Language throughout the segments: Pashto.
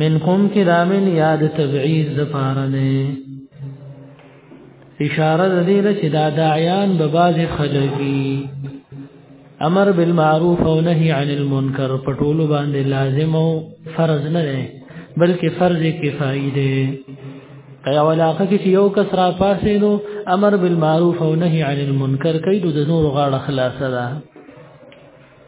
منکم کې دا من یاد تبعیض د پاره نه اشاره د دې چې دا داعیان به باز خلګي امر بالمعروف او نهي عن المنکر په ټولو باندې لازم او فرض نه دی بلکې فرض کفایي دی ایا ولاقه کې یو کس را پاسې نو امر بالمعروف او نهي عن المنکر کوي د نور غاړه خلاصه ده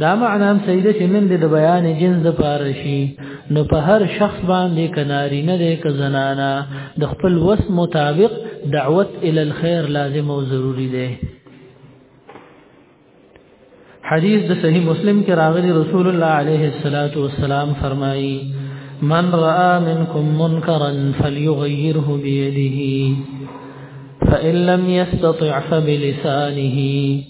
دا معنا هم صحیح ده چې نن د بیان جنس د پاره شي نو په هر شخص باندې کناری نه ده ک زنانا د خپل وس مطابق دعوت ال الخير لازم او ضروری ده حدیث د صحیح مسلم کې راغلی رسول الله علیه الصلاۃ والسلام فرمایي من راى منكم منكرا فليغيره بيده فإن لم يستطع فبلسانه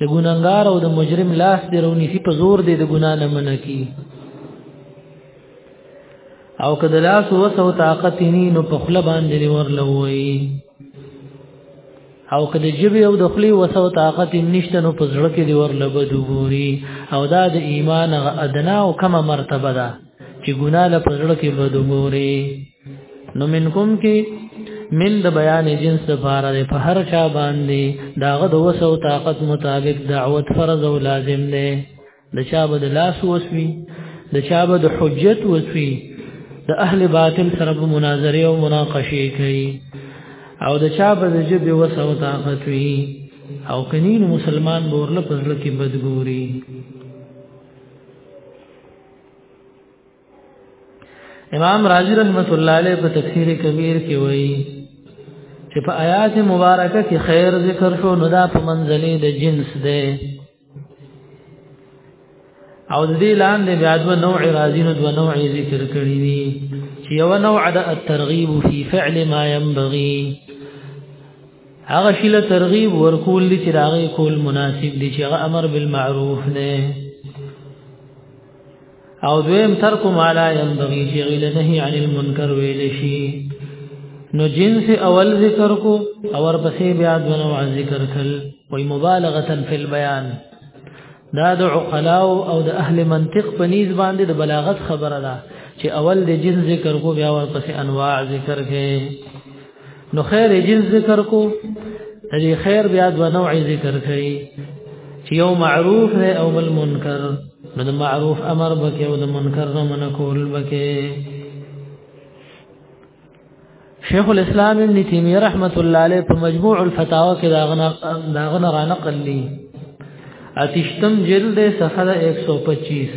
د ګناګار او د مجرم لاس دی رونی سی په زور دی د ګنا نه منه کی او که د لاس وسو طاقت نی نو په خله باندې ورلوي او که د جبې او د خلی وسو طاقت نشته نو په زړه کې دی ورلبدو ګوري او دا د ایمان غ ادنا او کمه مرتبه ده چې ګنا له په زړه کې بدو ګوري نو منکم کې من د بیان جنس لپاره د په هر چا باندې داغه د وسو طاقت مطابق دعوت فرض او لازم دی د چا بد لاس وسوي د چا بد حجت وسوي د اهل باطل سره مناظره او مناقشه کوي او د چا بد جبه وسو طاقت وي او کنین مسلمان بورله پزړه کې بدګوري امام رازی رحمت الله علیه په تفسیر کبیر کې وایي چې په آیات مبارکه کې خیر ذکر شو نو دا په منځلې د جنس ده او د دې لاندې بیا د نوع رازین د نوع ذکر کړی دي چې یو نوع د الترغیب فی فعل ما ينبغي هغه شیل ترغیب ورکول دي چې راغی کول مناسب دي چې هغه امر بالمعروف نه او دویم ترک ما لا ينبغي چې غیله نهي عن المنکر ویل شي نو جنس اول ذکر کو اور پسې بیا د نوع ذکر کل وی مبالغه فی البیان دا د عقلاء او د اهل منطق په نیز باندې د بلاغت خبره ده چې اول د جنس ذکر کو بیا ورپسې انواع ذکر کړي نو خیر جنس ذکر کو دې خیر بیا د نوع ذکر کړي چې یو معروف دی او بل منکر نو د معروف امر بکې او د منکر نه من کول بکې شیخ الاسلام ابن تیمیه رحمت الله علیه په مجموع الفتاوا کې دا غنا دا غنا را نقل لی اتشتم جلد صفحه 125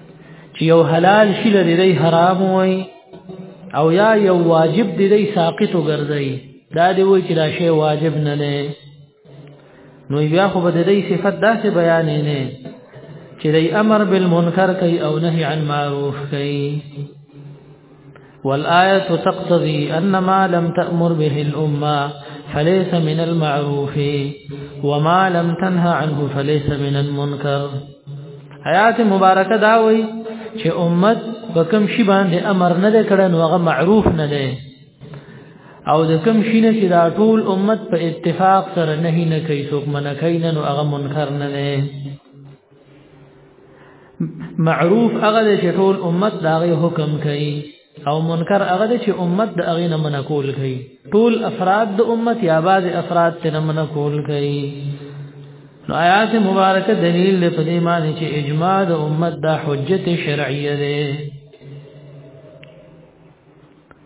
چې یو حلال شي لري دی حرام وای او یا یو واجب دی دی ساقط وګرځي دا دی وای چې دا شی واجب نه نه نو بیا خو به دی صفت داسې بیان نه چې دی امر بالمنکر کوي او نهي عن معروف کوي والآية تقتضي أن ما لم تأمر به الأمة فليس من المعروف وما لم تنهى عنه فليس من المنكر آیات مبارکه دا وایي چې امت په کوم شی باندې امر نه کړي نو هغه معروف نه دی او د کوم شی نه چې دا ټول امت په اتفاق سره نه نه کوي څوک منکاین نو هغه منکر نه دی معروف هغه د ټول امت داغه حکم کوي او منکر هغه د چې امت د اغه نه منکول کوي ټول افراد د امت یا بعض افراد ته نه منکول کوي نو آیات مبارکه دلیل له پدې معنی چې اجماع د امت د حجت شرعیه ده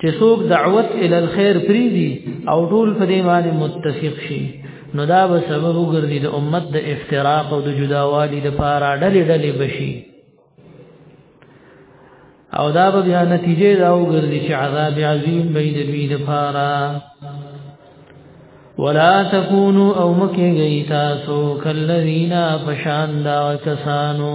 چې څوک دعوت ال الخير پریدي او ټول په دې باندې متفق شي نو دا به سبب وګرځي د امت د افتراق او د جداوالي د پاره ډلې ډلې بشي او دا به بیا نتیجه دا وګرځي چې عذاب عظیم به د دوی د پاره ولا تکونو او مکه گئی تاسو کلذینا پشان دا کسانو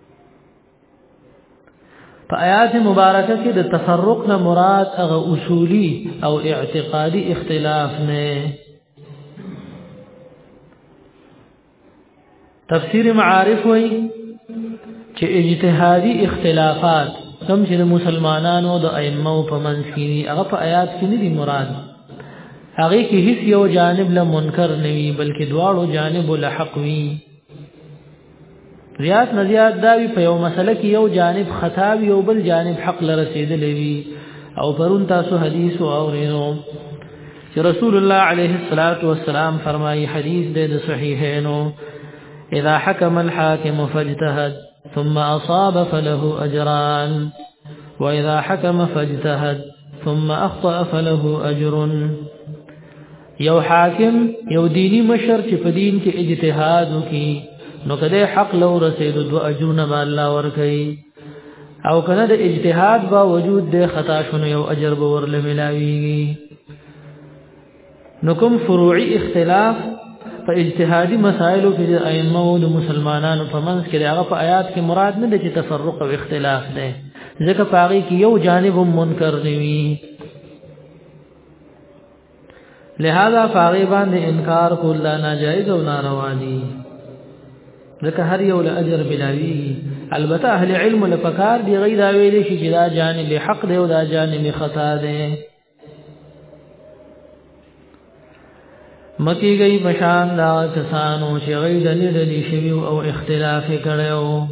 په آیات مبارکه کې د تفرق نه مراد هغه اصولی او اعتقادي اختلاف نه تفسیر معارف وای چې اجتهادي اختلافات کوم چې د مسلمانانو د ائمه په منځ کې هغه په آیات کې نه دي مراد هغه کې هیڅ یو جانب له منکر نه وي بلکې دواړو جانب له حق وي زیات نه زیات دا وی په یو مسله کې یو جانب خطا وی او بل جانب حق لرسیدلې وی او پرون تاسو حدیث او رینو چې رسول الله عليه الصلاة والسلام فرمایي حدیث د صحیحینو اذا حكم الحاكم فاجتهد ثم اصاب فله اجران واذا حكم فاجتهد ثم اخطا فله اجر یو حاکم یو دینی مشر چې په دین کې اجتهاد وکي نو کله حق لو رسید دو اجرونه به الله ورکړي او کله د اجتهاد با وجود د خطا شونه یو اجر به ورله ملاويږي نو کوم فروعي اختلاف په اجتهادي مسائلو کې د ائمه او د مسلمانانو په منځ کې هغه په آیات کې مراد نه دی چې تفرق او اختلاف دی ځکه پاغي کې یو جانب منکر دی لہذا فاغی باندې انکار کول لا ناجایز او ناروا دي ځکه هر یو له اجر بلاوی البته اهل علم له پکار دی غیر دا ویل شي چې دا جانب حق دی او دا جانب خطا دی مکی گئی پشان دا کسانو چې غیر دلی دلی شوی او اختلاف کړو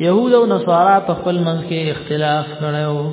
يهود او نصارا په خپل منځ کې اختلاف کړو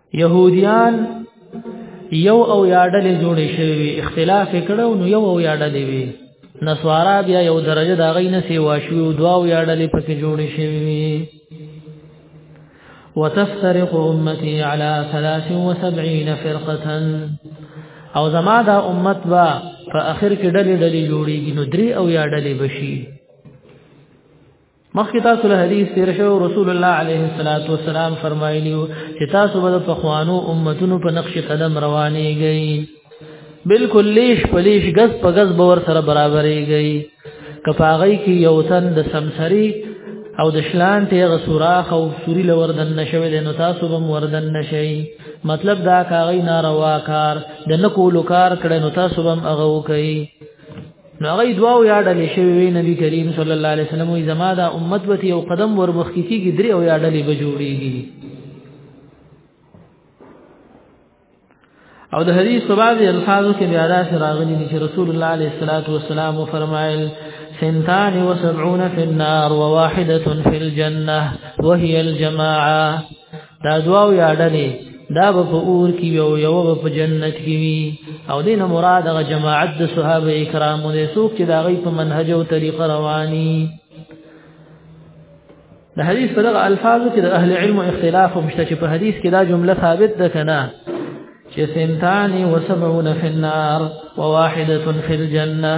يهوديان یو او یاډلې جوړې شوی اختلاف کړو نو یو او یاډلې وی نسوارا بیا یو درجه دا غي نه سیوا شو دوا او یاډلې پکې جوړې شوی وتفترق امتي على 73 فرقه او زما دا امت با په اخر کې ډلې ډلې جوړيږي نو درې او یا ډلې بشي مخکې تاسو له حدیث تیر شو رسول الله علیه الصلاۃ والسلام فرمایلی چې تاسو به په خوانو امتونو په نقش قدم روانېږئ بالکل لیش پلیش غز په غز باور سره برابرېږئ کپاغی کې یو تن د سمسری او د شلان ته غ سوراخ او سوري لوردن نشوي د نو تاسو بم وردن نشي مطلب دا کاغی ناروا کار د نکولو کار کړه نو تاسو بم اغه وکي نو هغه دعا او یاد لې شوی وی نبی کریم صلی الله علیه وسلم وی زما دا امت وتی او قدم ور مخکی کیږي درې او یاد لې بجوړیږي او د حدیث په بعض الفاظو کې بیا دا راغلي چې رسول الله علیه الصلاۃ والسلام فرمایل سنتان و سبعون فی النار و واحدة فی الجنة وهي الجماعه دا دعا او یادلې دا به په اور کې یو یو په جنت کې وي او دینه مراد غ جماعت د صحابه کرامو دې څوک چې دا غي په منهج او طریقه رواني د حدیث په دغه الفاظو کې د اهل علم اختلاف مشته چې په حدیث کې دا جمله ثابت ده کنه چې سنتان و 70 فی النار و واحده فی الجنه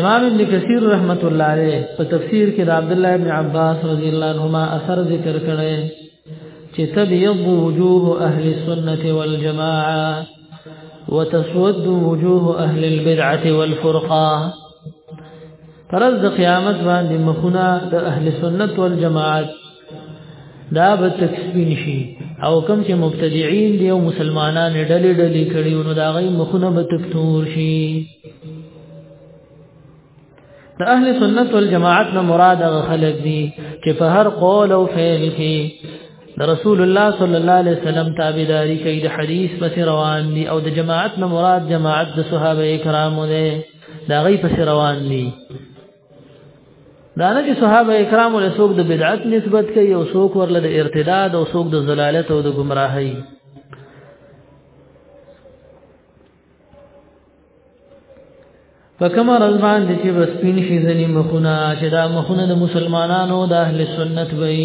امام ابن کثیر رحمت الله علیه په تفسیر کې د عبد الله ابن عباس رضی الله عنهما اثر ذکر کړي چې تبيض وجوه اهل السنه والجماعه وتسود وجوه اهل البدعه والفرقه فرز قیامت باندې مخونه د اهل سنت والجماعت دا به تکسبین شي او کم چې مبتدعين دي او مسلمانان ډلې ډلې کړي نو دا غي مخونه به تکتور شي د اهل سنت والجماعت نه مراد غ خلق دي چې په هر قول او فعل کې د رسول الله صلی الله علیه وسلم تابعداري کوي د حدیث پس روان دي او د جماعت نه مراد جماعت د صحابه کرامو ده دا غي پس روان دي دا نه چې صحابه کرام له څوک د بدعت نسبت کوي او څوک ورله د ارتداد او څوک د زلالت او د گمراهۍ فکما رضوان دي چې بس پین شي ځنی مخونه چې دا مخونه د مسلمانانو د اهل سنت وي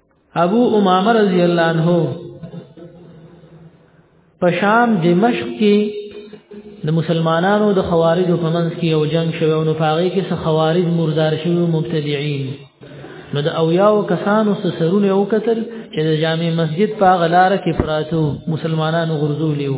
ابو امامه رضی الله عنه په شام دمشق کې د مسلمانانو د خوارجو په منځ کې یو جنگ شوی او نو پاغي کې څه خوارج مردار شوی مبتدعين نو د اویاو کسانو سره سرونه او قتل چې د جامع مسجد په غلار کې پراتو مسلمانانو غرزولیو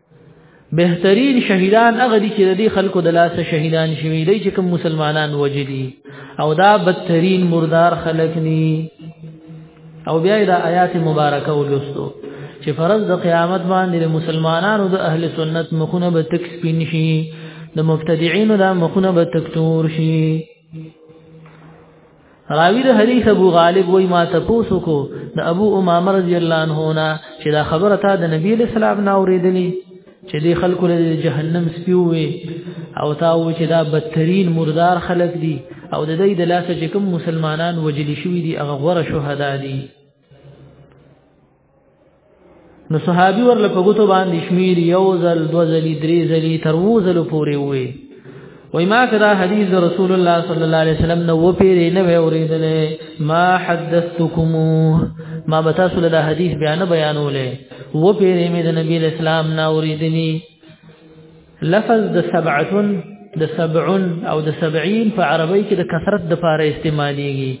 بهترین شهیدان هغه دي چې د دې خلکو د لاسه شهیدان شوي دي چې کوم مسلمانان وجدي او دا بدترین مردار خلک ني او بیا دا آیات مبارکه ولستو چې فرض د قیامت باندې د مسلمانانو د اهل سنت مخونه به تک سپین شي د مبتدعين د مخونه به تک تور شي راوی د حدیث ابو غالب وای ما تاسو کو د ابو امامه رضی الله عنه نه چې دا خبره تا د نبی له سلام نه اوریدلې چې د خلکو له جهنم سپیوي او تا و چې دا بدترین مردار خلک دي او د دې د لاسه چې کوم مسلمانان وجلی شوی دي هغه غوړه شهدا دي نو صحابي ورله په ګوتو باندې شمیر یو ځل دو ځلې درې ځلې تر وو ځلو پورې وې وای ما کدا حدیث رسول الله صلی الله علیه وسلم نو و پیری نه اوریدل ما حدثتکم ما بتاسو له حدیث بیان بیانولې و پیری مې د نبی اسلام نه اوریدنی لفظ د سبعتون د سبعون او د سبعین په عربی کې د کثرت د پاره استعمالېږي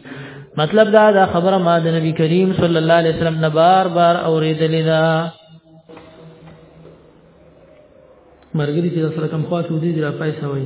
مطلب دا دا خبره ما د نبی کریم صلی الله علیه وسلم نه بار بار اورېدلې ده مرګري چې سره کم خواته ودی را پای سوي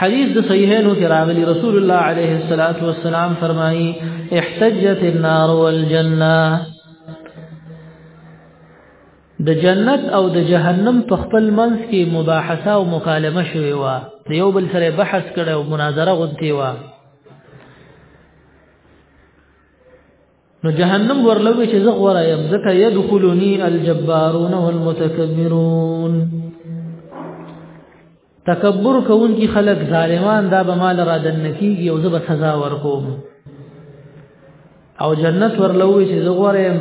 حدیث د صحیحینو کې راغلی رسول الله علیه الصلاۃ والسلام فرمایي احتجت النار والجنه د جنت او د جهنم په خپل منځ کې مباحثه او مکالمه شوې و د یو بل سره بحث کړي او مناظره غونتی و نو جهنم ورلوي چې زه غوړم يم ځکه يدخلني الجبارون والمتكبرون تکبر کوونکی خلک ظالمان دا به مال را دن کیږي او زه به سزا ورکوم او جنت ورلوي چې زغورم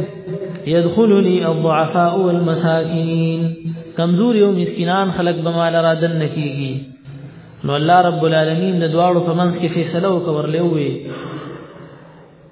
يدخلني الضعفاء والمساكين کمزوري او مسکینان خلک به مال را دن کیږي نو الله رب العالمین د دواړو په منځ کې فیصله وکړلې وي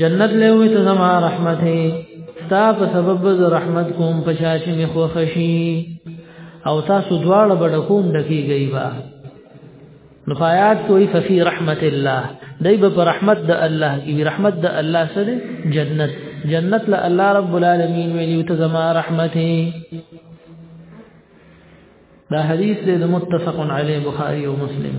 جنت له وې ته زما رحمت هي ستا په سبب ز رحمت کوم پشاشي می خو خشي او تاسو دواړه بډکوم ډکی گئی با نفایات کوئی ففی رحمت الله دای په رحمت د الله کی رحمت د الله سره جنت جنت له الله رب العالمین ویلی ته زما رحمت هي دا حدیث دې متفق علی بخاری او مسلم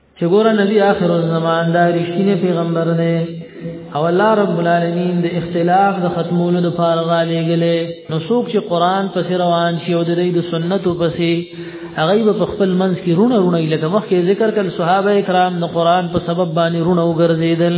چې ګوره نبی آخر الزمان دا رښتینی پیغمبر دی او الله رب العالمین د اختلاف د ختمولو د فارغ لګلې نو څوک چې قران پس روان شي او د دې د سنتو پسې هغه په خپل منځ کې رونه رونه لکه مخکې ذکر کړ صحابه کرام د قران په سبب باندې رونه وګرځیدل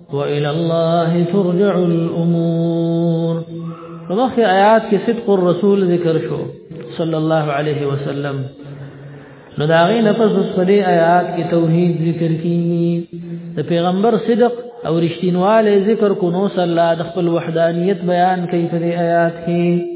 وإلى الله ترجع الأمور فمخ آيات کې صدق الرسول ذکر شو صلى الله عليه وسلم نو دا غي نفس صدې آیات کې توحید ذکر کیږي د پیغمبر صدق او رښتینواله ذکر کو نو صلی الله د خپل وحدانیت بیان کوي په آیات کې